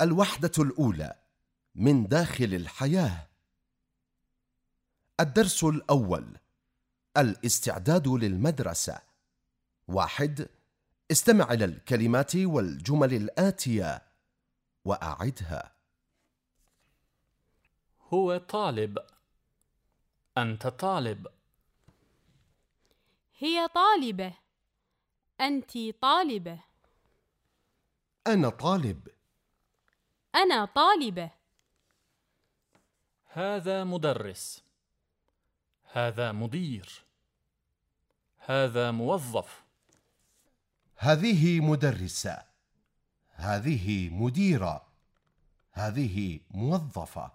الوحدة الأولى من داخل الحياة. الدرس الأول الاستعداد للمدرسة. واحد استمع إلى الكلمات والجمل الآتية وأعدها. هو طالب. أنت طالب. هي طالبة. أنت طالبة. أنا طالب. أنا طالبة. هذا مدرس. هذا مدير. هذا موظف. هذه مدرسة. هذه مديرة. هذه موظفة.